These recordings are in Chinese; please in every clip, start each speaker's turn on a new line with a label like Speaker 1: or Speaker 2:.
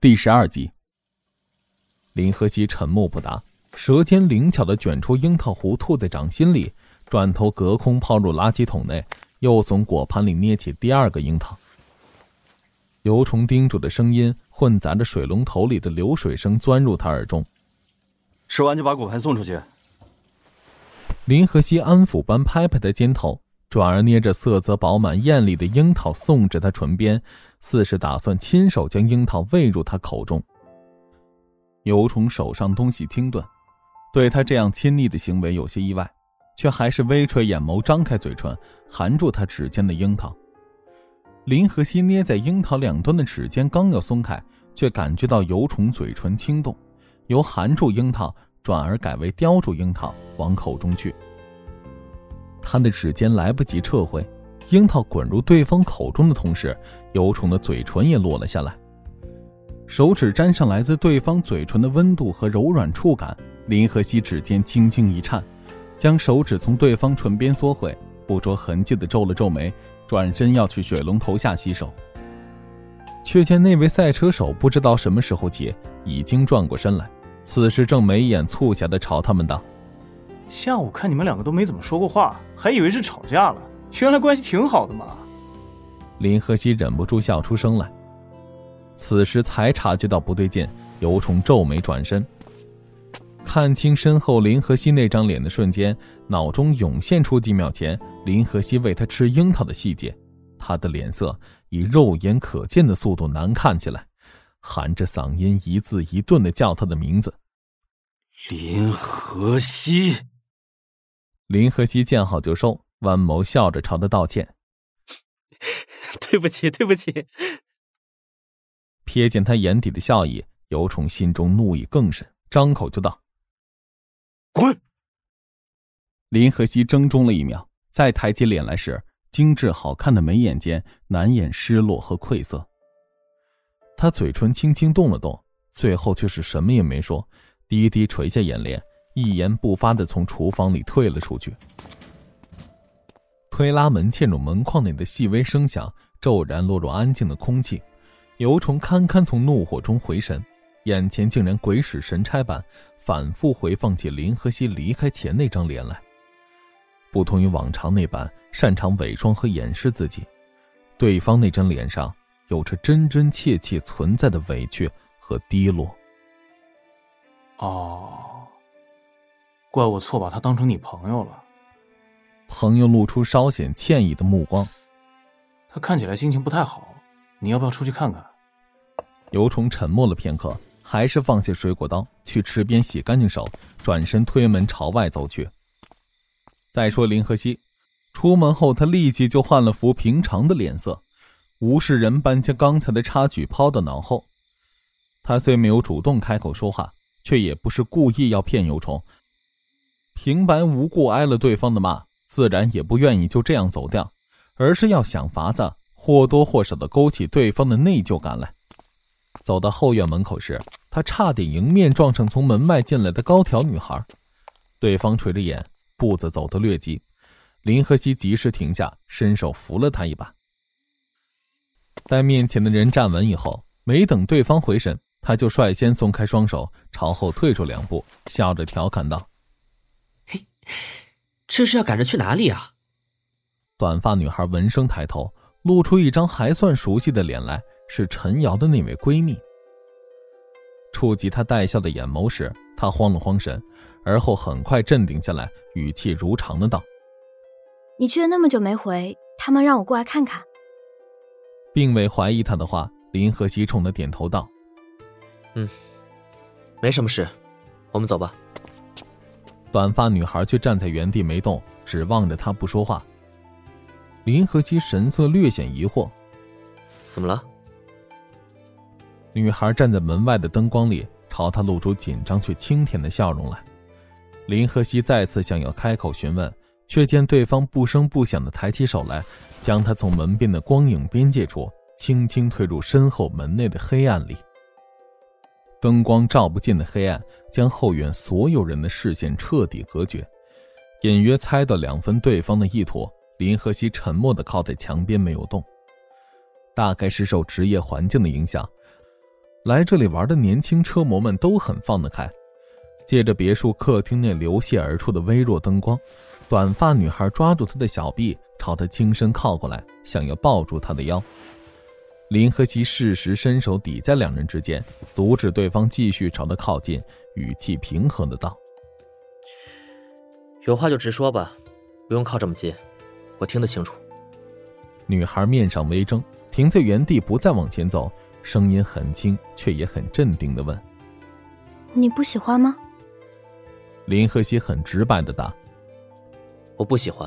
Speaker 1: 第十二集。林和熙沉默不答，舌尖灵巧的卷出樱桃核，吐在掌心里，转头隔空抛入垃圾桶内，又从果盘里捏起第二个樱桃。油虫叮嘱的声音混杂着水龙头里的流水声，钻入他耳中。
Speaker 2: 吃完就把果盘送出去。
Speaker 1: 林和熙安抚般拍拍他肩头，转而捏着色泽饱满、艳丽的樱桃送至他唇边，似是打算亲手将樱桃喂入他口中。油虫手上东西清顿，对他这样亲昵的行为有些意外，却还是微垂眼眸，张开嘴唇，含住他指尖的樱桃。林和熙捏在樱桃两端的指尖刚要松开，却感觉到油虫嘴唇轻动，由含住樱桃转而改为叼住樱桃往口中去。他的指尖来不及撤回，樱桃滚入对方口中的同时，油虫的嘴唇也落了下来。手指沾上来自对方嘴唇的温度和柔软触感，林和熙指尖轻轻一颤，将手指从对方唇边缩回，不着痕迹的皱了皱眉。转身要去水龙头下洗手，却见那位赛车手不知道什么时候起已经转过身来，此时正眉眼促狭的朝他们道：“
Speaker 3: 下午看你们两个都没怎么说过话，还以为是吵架了，原来关系挺好的嘛。”
Speaker 1: 林和熙忍不住笑出声来，此时才察觉到不对劲，尤虫皱眉转身。看清身后林和熙那张脸的瞬间，脑中涌现出几秒前林和熙喂他吃樱桃的细节。他的脸色以肉眼可见的速度难看起来，含着嗓音一字一顿的叫他的名字：“
Speaker 2: 林和熙。”
Speaker 1: 林和熙见好就收，弯眸笑着朝他道歉：“
Speaker 4: 对不起，对不起。”
Speaker 1: 瞥见他眼底的笑意，尤虫心中怒意更甚，张口就道。
Speaker 2: 滚！
Speaker 1: 林和熙怔中了一秒，再抬起脸来时，精致好看的眉眼间难掩失落和愧色。他嘴唇轻轻动了动，最后却是什么也没说，低低垂下眼帘，一言不发的从厨房里退了出去。推拉门嵌入门框内的细微声响骤然落入安静的空气，尤虫堪堪从怒火中回神，眼前竟然鬼使神差般。反复回放起林和熙离开前那张脸来，不同于往常那般擅长伪装和掩饰自己，对方那张脸上有着真真切切存在的委屈和低落。
Speaker 3: 哦，怪我错把他当成你朋友了。
Speaker 1: 朋友露出稍显歉意的目光，
Speaker 3: 他看起来心情不太好，你要不要出去看看？
Speaker 1: 尤虫沉默了片刻。还是放下水果刀，去池边洗干净手，转身推门朝外走去。再说林和熙，出门后他立即就换了副平常的脸色，无视人般将刚才的插曲抛到脑后。他虽没有主动开口说话，却也不是故意要骗尤虫，平白无故挨了对方的骂，自然也不愿意就这样走掉，而是要想法子或多或少的勾起对方的内疚感来。走到后院门口时，他差点迎面撞上从门外进来的高挑女孩。对方垂着眼，步子走得略急。林和熙及时停下，伸手扶了他一把。待面前的人站稳以后，没等对方回神，他就率先松开双手，朝后退出两步，笑着调侃道：“，
Speaker 4: 这是要赶着去哪里啊？”
Speaker 1: 短发女孩闻声抬头，露出一张还算熟悉的脸来。是陈瑶的那位闺蜜。触及她带笑的眼眸时，她慌了慌神，而后很快镇定下来，语气如常的道：“
Speaker 5: 你去了那么久没回，他们让我过来看看。”
Speaker 1: 并未怀疑他的话，林和熙冲他点头道：“
Speaker 4: 嗯，没什么事，我们走吧。”
Speaker 1: 短发女孩却站在原地没动，只望着他不说话。林和熙神色略显疑惑：“
Speaker 4: 怎么了？”
Speaker 1: 女孩站在门外的灯光里，朝他露出紧张却清甜的笑容来。林和熙再次想要开口询问，却见对方不声不响的抬起手来，将他从门边的光影边界处轻轻推入身后门内的黑暗里。灯光照不进的黑暗，将后院所有人的视线彻底隔绝。隐约猜到两分对方的意图，林和熙沉默的靠在墙边没有动。大概是受职业环境的影响。来这里玩的年轻车模们都很放得开。借着别墅客厅内流泻而出的微弱灯光，短发女孩抓住他的小臂，朝他轻声靠过来，想要抱住他的腰。林和熙适时伸手抵在两人之间，阻止对方继续朝他靠近，语气平和的道：“
Speaker 4: 有话就直说吧，不用靠这么近，我听得清楚。”
Speaker 1: 女孩面上微怔，停在原地，不再往前走，声音很轻，却也很镇定的问：“
Speaker 5: 你不喜欢吗？”
Speaker 1: 林和熙很直白的答：“
Speaker 4: 我不喜欢。”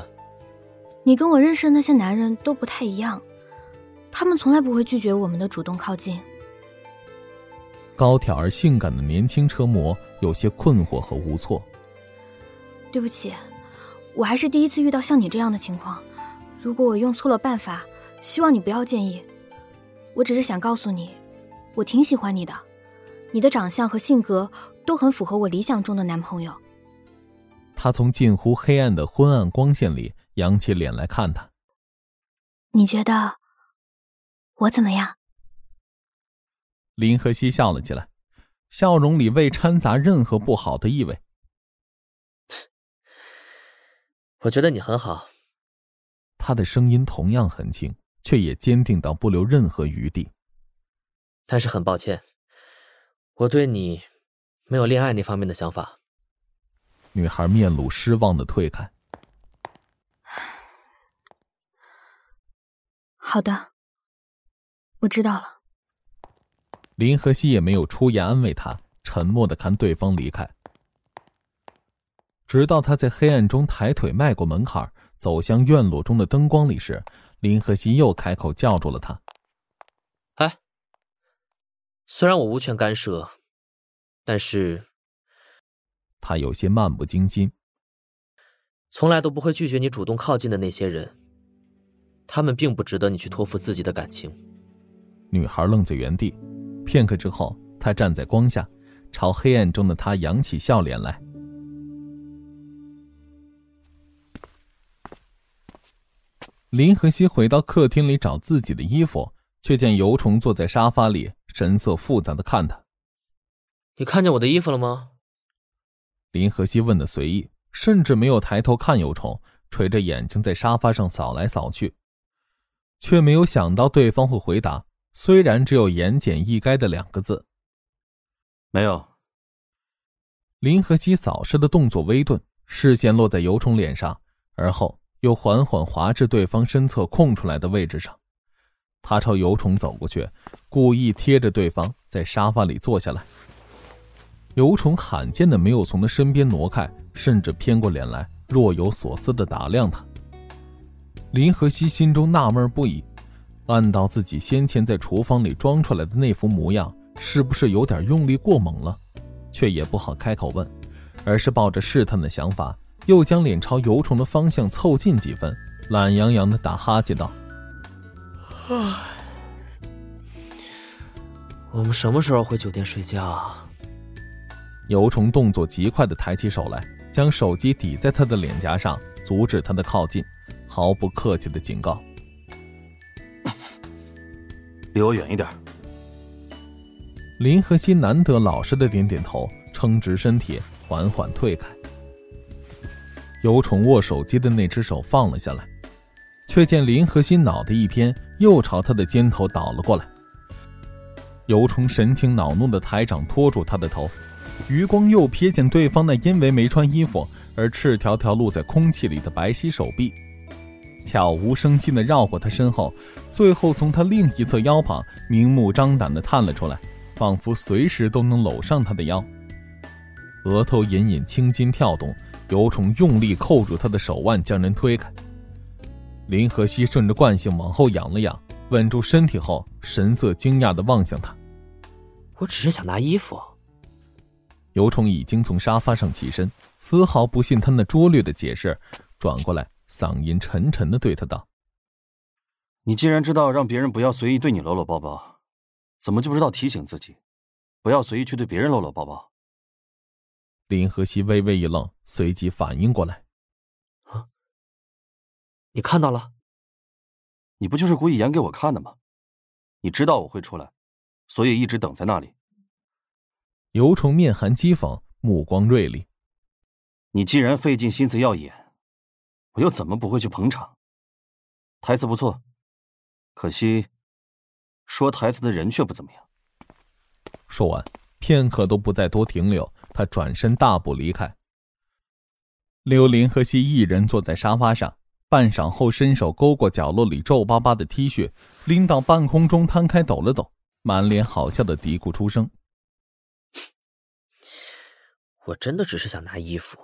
Speaker 5: 你跟我认识的那些男人都不太一样。他们从来不会拒绝我们的主动靠近。
Speaker 1: 高挑而性感的年轻车模有些困惑和无措。
Speaker 5: 对不起，我还是第一次遇到像你这样的情况。如果我用错了办法，希望你不要介意。我只是想告诉你，我挺喜欢你的，你的长相和性格都很符合我理想中的男朋友。
Speaker 1: 他从近乎黑暗的昏暗光线里扬起脸来看他。
Speaker 5: 你觉得？我怎么样？
Speaker 1: 林和熙笑了起来，笑容里未掺杂任何不好的意味。
Speaker 4: 我觉得你很好。
Speaker 1: 他的声音同样很轻，却也坚定到不留任何余地。
Speaker 4: 但是很抱歉，我对你没有恋爱那方面的想法。
Speaker 1: 女孩面露失望的退开。
Speaker 5: 好的。我知道了。
Speaker 1: 林和熙也没有出言安慰他，沉默的看对方离开。直到他在黑暗中抬腿迈过门槛，走向院落中的灯光里时，林和熙又开口叫住了他：“
Speaker 4: 哎，虽然我无权干涉，但是……”
Speaker 1: 他有些漫不经心。
Speaker 4: 从来都不会拒绝你主动靠近的那些人，他们并不值得你去托付自己的感情。
Speaker 1: 女孩愣在原地，片刻之后，她站在光下，朝黑暗中的他扬起笑脸来。林和熙回到客厅里找自己的衣服，却见尤虫坐在沙发里，神色复杂的看他。
Speaker 4: 你看见我的衣服了吗？
Speaker 1: 林和熙问的随意，甚至没有抬头看尤虫，垂着眼睛在沙发上扫来扫去，却没有想到对方会回答。虽然只有言简意赅的两个字，
Speaker 2: 没有。
Speaker 1: 林和熙扫视的动作微顿，视线落在尤虫脸上，而后又缓缓滑至对方身侧空出来的位置上。他朝尤虫走过去，故意贴着对方在沙发里坐下来。尤虫罕见的没有从他身边挪开，甚至偏过脸来，若有所思的打量他。林和熙心中纳闷不已。暗道自己先前在厨房里装出来的那副模样，是不是有点用力过猛了？却也不好开口问，而是抱着试探的想法，又将脸朝油虫的方向凑近几分，懒洋洋的打哈欠道：“
Speaker 4: 我们什么时候回酒店睡觉？”啊？”
Speaker 1: 油虫动作极快的抬起手来，将手机抵在他的脸颊上，阻止他的靠近，毫不客气的警告。
Speaker 2: 离我远一点。
Speaker 1: 林和熙难得老实的点点头，撑直身体，缓缓退开。尤虫握手机的那只手放了下来，却见林和熙脑袋一偏，又朝他的肩头倒了过来。尤虫神情恼怒的抬掌托住他的头，余光又瞥见对方那因为没穿衣服而赤条条露在空气里的白皙手臂。悄无声息地绕过他身后，最后从他另一侧腰旁明目张胆地探了出来，仿佛随时都能搂上他的腰。额头隐隐青筋跳动，有种用力扣住他的手腕，将人推开。林和熙顺着惯性往后仰了仰，稳住身体后，神色惊讶地望向他：“
Speaker 4: 我只是想拿衣服。”
Speaker 1: 尤虫已经从沙发上起身，丝毫不信他那拙劣的解释，转过来。嗓音沉沉的对他道：“
Speaker 2: 你既然知道让别人不要随意对你搂搂抱抱，怎么就不知道提醒自己，不要随意去对别人搂搂抱抱？”
Speaker 1: 林和熙微微一愣，随即反应过来：“
Speaker 4: 啊，你看到了？
Speaker 2: 你不就是故意演给我看的吗？你知道我会出来，所以一直等在那里。
Speaker 1: 尤虫面含讥讽，目光锐利。
Speaker 2: 你既然费尽心思要演，我又怎么不会去捧场？台词不错，可惜说台词的人却不怎么样。
Speaker 1: 说完，片刻都不再多停留，他转身大步离开。柳林和西一人坐在沙发上，半晌后伸手勾过角落里皱巴巴的 T 恤，拎到半空中摊开抖了抖，满脸好笑的嘀咕出声：“
Speaker 4: 我真的只是想拿衣服。”